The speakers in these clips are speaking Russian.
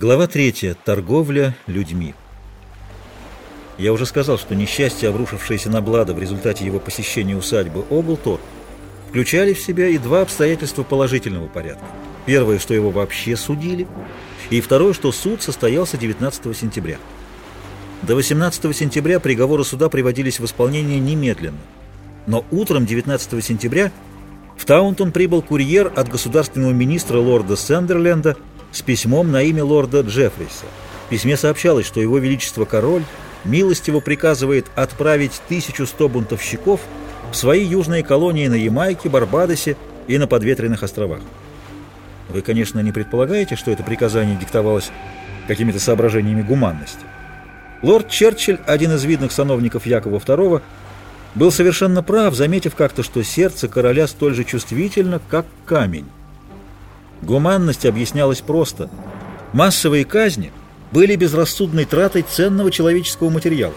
Глава 3. Торговля людьми. Я уже сказал, что несчастье, обрушившееся на Блада в результате его посещения усадьбы Оглтор, включали в себя и два обстоятельства положительного порядка. Первое, что его вообще судили, и второе, что суд состоялся 19 сентября. До 18 сентября приговоры суда приводились в исполнение немедленно. Но утром 19 сентября в Таунтон прибыл курьер от государственного министра лорда Сендерленда с письмом на имя лорда Джеффриса. В письме сообщалось, что его величество король милостиво приказывает отправить 1100 бунтовщиков в свои южные колонии на Ямайке, Барбадосе и на подветренных островах. Вы, конечно, не предполагаете, что это приказание диктовалось какими-то соображениями гуманности. Лорд Черчилль, один из видных сановников Якова II, был совершенно прав, заметив как-то, что сердце короля столь же чувствительно, как камень. Гуманность объяснялась просто. Массовые казни были безрассудной тратой ценного человеческого материала,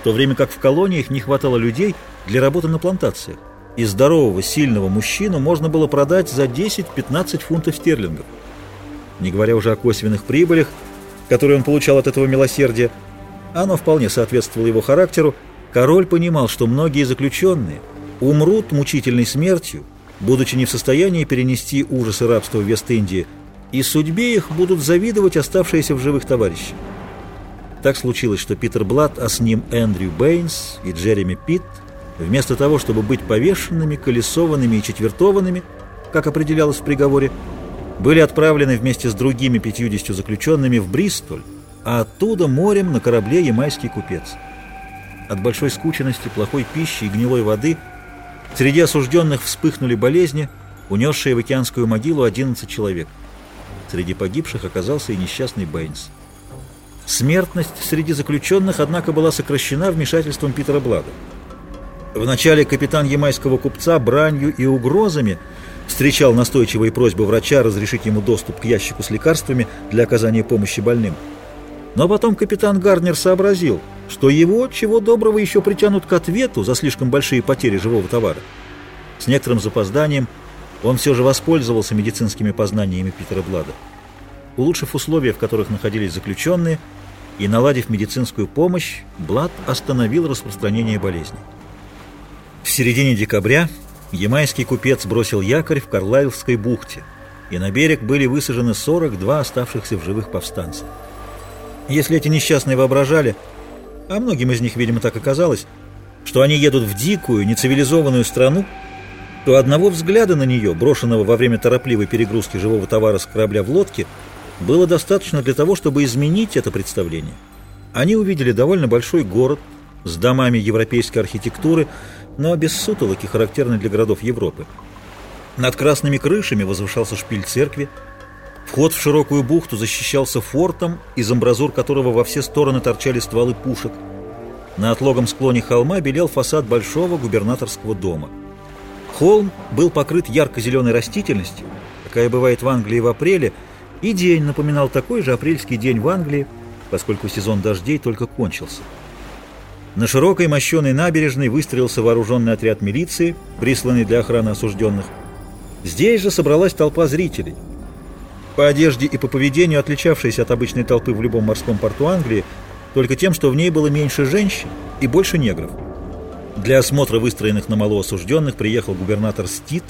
в то время как в колониях не хватало людей для работы на плантациях, и здорового, сильного мужчину можно было продать за 10-15 фунтов стерлингов. Не говоря уже о косвенных прибылях, которые он получал от этого милосердия, оно вполне соответствовало его характеру, король понимал, что многие заключенные умрут мучительной смертью, будучи не в состоянии перенести ужасы рабства в Вест-Индии, и судьбе их будут завидовать оставшиеся в живых товарищи. Так случилось, что Питер Блад, а с ним Эндрю Бэйнс и Джереми Питт, вместо того, чтобы быть повешенными, колесованными и четвертованными, как определялось в приговоре, были отправлены вместе с другими пятьюдесятью заключенными в Бристоль, а оттуда морем на корабле «Ямайский купец». От большой скученности, плохой пищи и гнилой воды – Среди осужденных вспыхнули болезни, унесшие в океанскую могилу 11 человек. Среди погибших оказался и несчастный Бэйнс. Смертность среди заключенных, однако, была сокращена вмешательством Питера Блада. Вначале капитан ямайского купца бранью и угрозами встречал настойчивые просьбы врача разрешить ему доступ к ящику с лекарствами для оказания помощи больным. Но потом капитан Гарнер сообразил – что его, чего доброго, еще притянут к ответу за слишком большие потери живого товара. С некоторым запозданием он все же воспользовался медицинскими познаниями Питера Блада. Улучшив условия, в которых находились заключенные, и наладив медицинскую помощь, Блад остановил распространение болезни. В середине декабря ямайский купец бросил якорь в Карлайлской бухте, и на берег были высажены 42 оставшихся в живых повстанца. Если эти несчастные воображали, а многим из них, видимо, так оказалось, что они едут в дикую, нецивилизованную страну, то одного взгляда на нее, брошенного во время торопливой перегрузки живого товара с корабля в лодке, было достаточно для того, чтобы изменить это представление. Они увидели довольно большой город с домами европейской архитектуры, но без сутолоки, характерной для городов Европы. Над красными крышами возвышался шпиль церкви, Вход в широкую бухту защищался фортом, из амбразур которого во все стороны торчали стволы пушек. На отлогом склоне холма белел фасад большого губернаторского дома. Холм был покрыт ярко-зеленой растительностью, какая бывает в Англии в апреле, и день напоминал такой же апрельский день в Англии, поскольку сезон дождей только кончился. На широкой мощеной набережной выстроился вооруженный отряд милиции, присланный для охраны осужденных. Здесь же собралась толпа зрителей – по одежде и по поведению отличавшаяся от обычной толпы в любом морском порту Англии, только тем, что в ней было меньше женщин и больше негров. Для осмотра выстроенных на мало осужденных приехал губернатор Стит,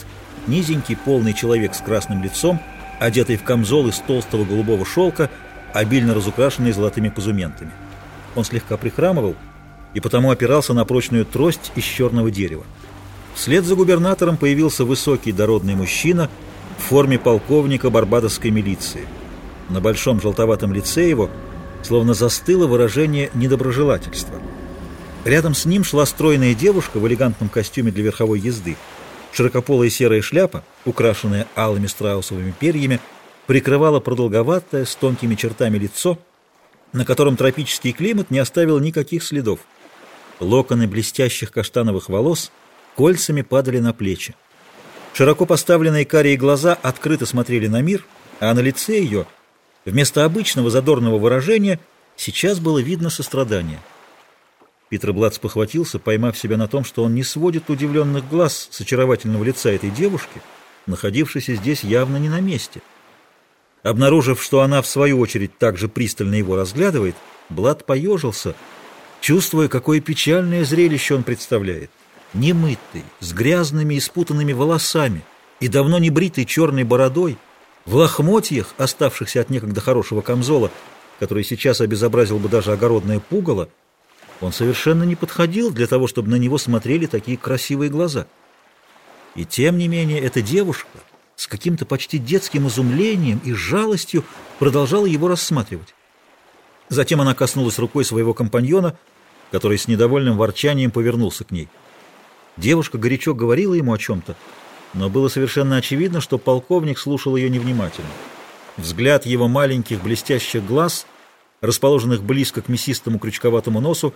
низенький полный человек с красным лицом, одетый в камзол из толстого голубого шелка, обильно разукрашенный золотыми позументами. Он слегка прихрамывал и потому опирался на прочную трость из черного дерева. Вслед за губернатором появился высокий дородный мужчина – в форме полковника барбадосской милиции. На большом желтоватом лице его словно застыло выражение недоброжелательства. Рядом с ним шла стройная девушка в элегантном костюме для верховой езды. Широкополая серая шляпа, украшенная алыми страусовыми перьями, прикрывала продолговатое с тонкими чертами лицо, на котором тропический климат не оставил никаких следов. Локоны блестящих каштановых волос кольцами падали на плечи. Широко поставленные карие глаза открыто смотрели на мир, а на лице ее, вместо обычного задорного выражения, сейчас было видно сострадание. Питер Бладс похватился, поймав себя на том, что он не сводит удивленных глаз с очаровательного лица этой девушки, находившейся здесь явно не на месте. Обнаружив, что она, в свою очередь, также пристально его разглядывает, Блад поежился, чувствуя, какое печальное зрелище он представляет. Немытый, с грязными и спутанными волосами и давно не бритой черной бородой, в лохмотьях, оставшихся от некогда хорошего камзола, который сейчас обезобразил бы даже огородное пугало, он совершенно не подходил для того, чтобы на него смотрели такие красивые глаза. И тем не менее эта девушка с каким-то почти детским изумлением и жалостью продолжала его рассматривать. Затем она коснулась рукой своего компаньона, который с недовольным ворчанием повернулся к ней. Девушка горячо говорила ему о чем-то, но было совершенно очевидно, что полковник слушал ее невнимательно. Взгляд его маленьких блестящих глаз, расположенных близко к мясистому крючковатому носу,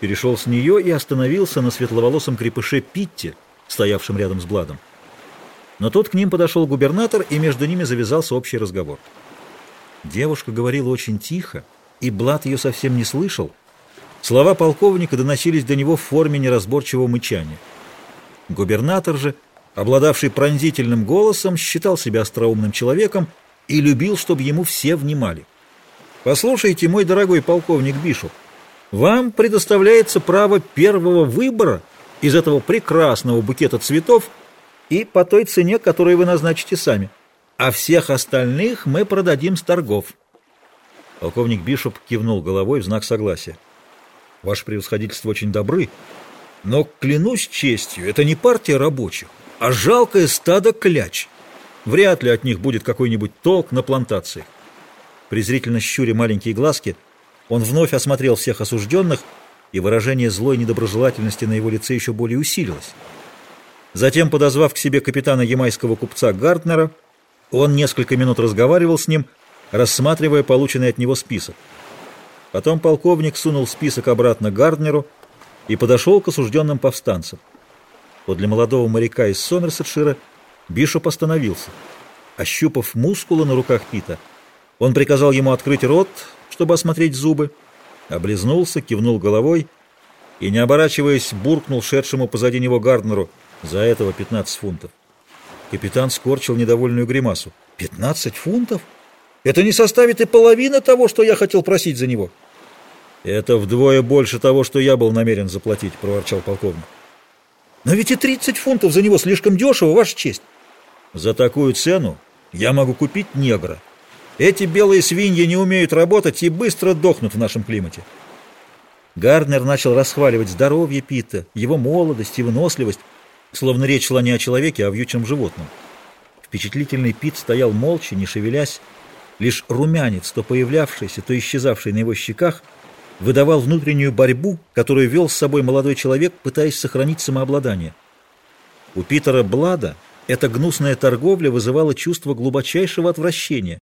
перешел с нее и остановился на светловолосом крепыше Питте, стоявшем рядом с Бладом. Но тут к ним подошел губернатор, и между ними завязался общий разговор. Девушка говорила очень тихо, и Блад ее совсем не слышал. Слова полковника доносились до него в форме неразборчивого мычания. Губернатор же, обладавший пронзительным голосом, считал себя остроумным человеком и любил, чтобы ему все внимали. «Послушайте, мой дорогой полковник Бишоп, вам предоставляется право первого выбора из этого прекрасного букета цветов – и по той цене, которую вы назначите сами. А всех остальных мы продадим с торгов. Полковник Бишоп кивнул головой в знак согласия. Ваше превосходительство очень добры, но, клянусь честью, это не партия рабочих, а жалкое стадо кляч. Вряд ли от них будет какой-нибудь толк на плантации. Презрительно щуря маленькие глазки, он вновь осмотрел всех осужденных, и выражение злой недоброжелательности на его лице еще более усилилось. Затем, подозвав к себе капитана ямайского купца Гартнера, он несколько минут разговаривал с ним, рассматривая полученный от него список. Потом полковник сунул список обратно Гарднеру и подошел к осужденным повстанцам. Подле молодого моряка из Сомерсетшира Бишоп остановился. Ощупав мускулы на руках Пита, он приказал ему открыть рот, чтобы осмотреть зубы, облизнулся, кивнул головой и, не оборачиваясь, буркнул шедшему позади него Гарднеру — за этого 15 фунтов. Капитан скорчил недовольную гримасу. 15 фунтов? Это не составит и половины того, что я хотел просить за него. Это вдвое больше того, что я был намерен заплатить, проворчал полковник. Но ведь и 30 фунтов за него слишком дешево, ваша честь. За такую цену я могу купить негра. Эти белые свиньи не умеют работать и быстро дохнут в нашем климате. Гарднер начал расхваливать здоровье Пита, его молодость и выносливость, словно речь шла не о человеке, а о вьючном животном. Впечатлительный Пит стоял молча, не шевелясь, лишь румянец, то появлявшийся, то исчезавший на его щеках, выдавал внутреннюю борьбу, которую вел с собой молодой человек, пытаясь сохранить самообладание. У Питера Блада эта гнусная торговля вызывала чувство глубочайшего отвращения.